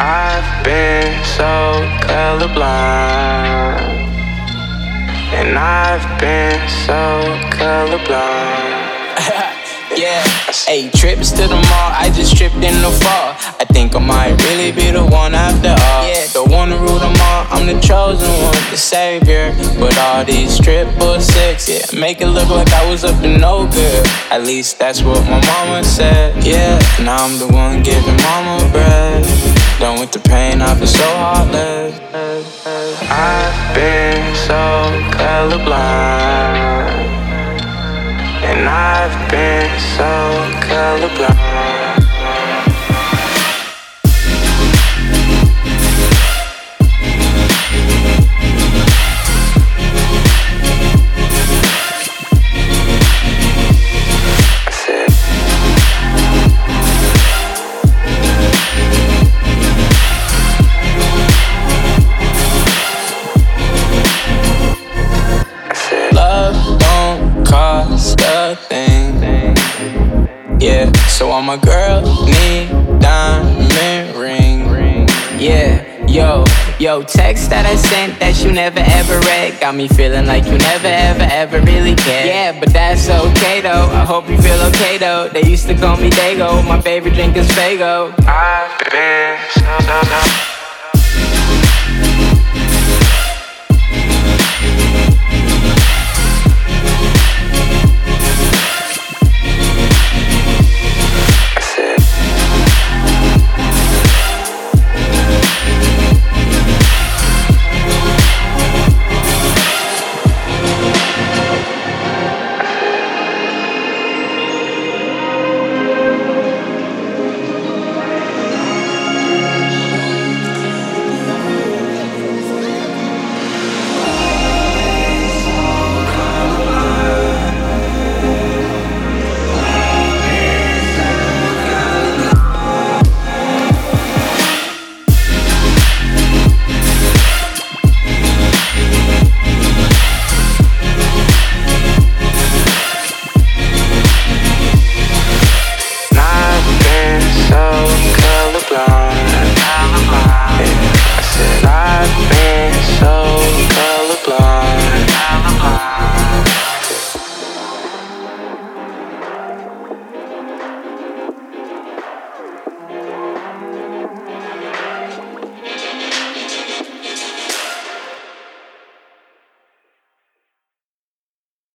I've been so colorblind. And I've been so colorblind. yeah. Hey, trips to the mall, I just tripped in the fall. I think I might really be the one after all. Yeah, the one to rule them all. I'm the chosen one, the savior. But all these triple six, yeah, make it look like I was up to no good. At least that's what my mama said. Yeah, now I'm the one giving mama bread. Done with the pain, I've been so heartless. I've been so colorblind. And I've been so colorblind. All my girl need diamond ring. ring. Yeah, yo, yo, text that I sent that you never ever read got me feeling like you never ever ever really cared. Yeah, but that's okay though. I hope you feel okay though. They used to call me Dago. My favorite drink is Faygo. I've been so, so, so.